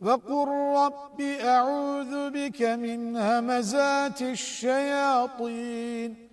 وقل رب أعوذ بك من همزات الشياطين